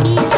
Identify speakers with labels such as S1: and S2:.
S1: Peace.